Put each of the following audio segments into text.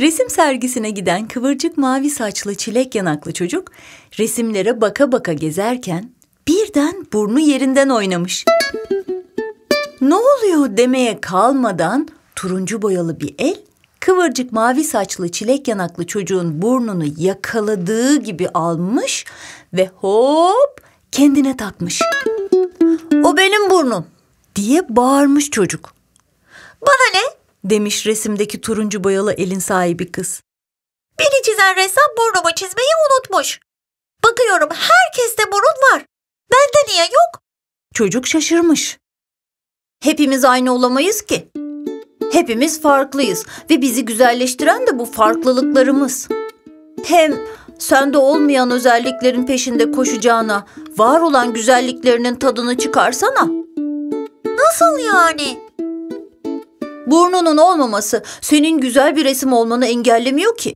Resim sergisine giden kıvırcık mavi saçlı çilek yanaklı çocuk resimlere baka baka gezerken birden burnu yerinden oynamış. Ne oluyor demeye kalmadan turuncu boyalı bir el kıvırcık mavi saçlı çilek yanaklı çocuğun burnunu yakaladığı gibi almış ve hop kendine takmış. O benim burnum diye bağırmış çocuk. Bana ne? Demiş resimdeki turuncu boyalı elin sahibi kız. Beni çizen ressam burnumu çizmeyi unutmuş. Bakıyorum herkeste burun var. Bende niye yok? Çocuk şaşırmış. Hepimiz aynı olamayız ki. Hepimiz farklıyız ve bizi güzelleştiren de bu farklılıklarımız. Hem sende olmayan özelliklerin peşinde koşacağına, var olan güzelliklerinin tadını çıkarsana. Nasıl yani? Burnunun olmaması senin güzel bir resim olmanı engellemiyor ki.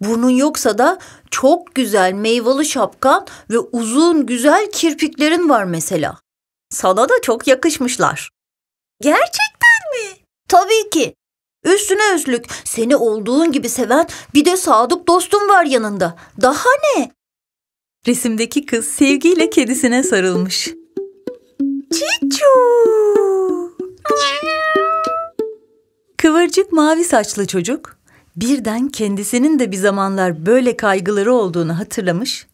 Burnun yoksa da çok güzel meyveli şapkan ve uzun güzel kirpiklerin var mesela. Sana da çok yakışmışlar. Gerçekten mi? Tabii ki. Üstüne üstlük seni olduğun gibi seven bir de sadık dostum var yanında. Daha ne? Resimdeki kız sevgiyle kedisine sarılmış. Çiçu. Kıvırcık mavi saçlı çocuk birden kendisinin de bir zamanlar böyle kaygıları olduğunu hatırlamış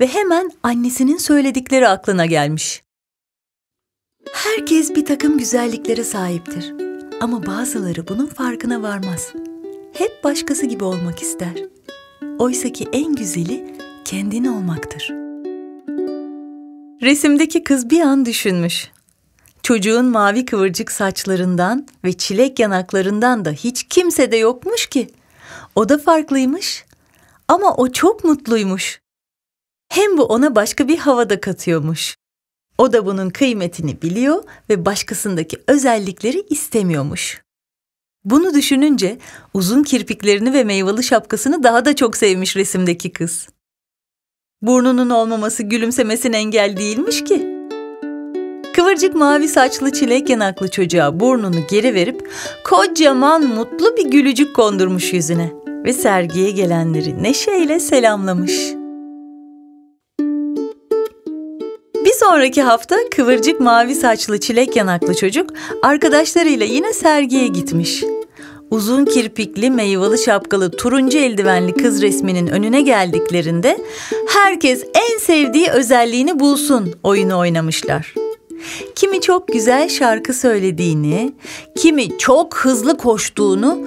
ve hemen annesinin söyledikleri aklına gelmiş. Herkes bir takım güzelliklere sahiptir ama bazıları bunun farkına varmaz. Hep başkası gibi olmak ister. Oysa ki en güzeli kendin olmaktır. Resimdeki kız bir an düşünmüş. Çocuğun mavi kıvırcık saçlarından ve çilek yanaklarından da hiç kimse de yokmuş ki. O da farklıymış ama o çok mutluymuş. Hem bu ona başka bir havada katıyormuş. O da bunun kıymetini biliyor ve başkasındaki özellikleri istemiyormuş. Bunu düşününce uzun kirpiklerini ve meyveli şapkasını daha da çok sevmiş resimdeki kız. Burnunun olmaması gülümsemesine engel değilmiş ki. Kıvırcık mavi saçlı çilek yanaklı çocuğa burnunu geri verip kocaman mutlu bir gülücük kondurmuş yüzüne ve sergiye gelenleri neşeyle selamlamış. Bir sonraki hafta kıvırcık mavi saçlı çilek yanaklı çocuk arkadaşlarıyla yine sergiye gitmiş. Uzun kirpikli, meyveli şapkalı, turuncu eldivenli kız resminin önüne geldiklerinde herkes en sevdiği özelliğini bulsun oyunu oynamışlar. Kimi çok güzel şarkı söylediğini, kimi çok hızlı koştuğunu,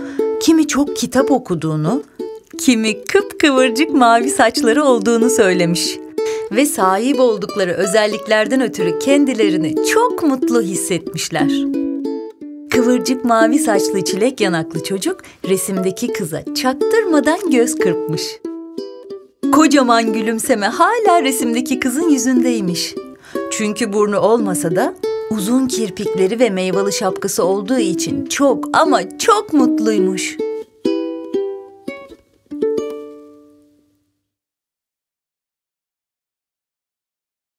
kimi çok kitap okuduğunu, kimi kıpkıvırcık mavi saçları olduğunu söylemiş ve sahip oldukları özelliklerden ötürü kendilerini çok mutlu hissetmişler. Kıvırcık mavi saçlı çilek yanaklı çocuk resimdeki kıza çaktırmadan göz kırpmış. Kocaman gülümseme hala resimdeki kızın yüzündeymiş. Çünkü burnu olmasa da uzun kirpikleri ve meyveli şapkası olduğu için çok ama çok mutluymuş.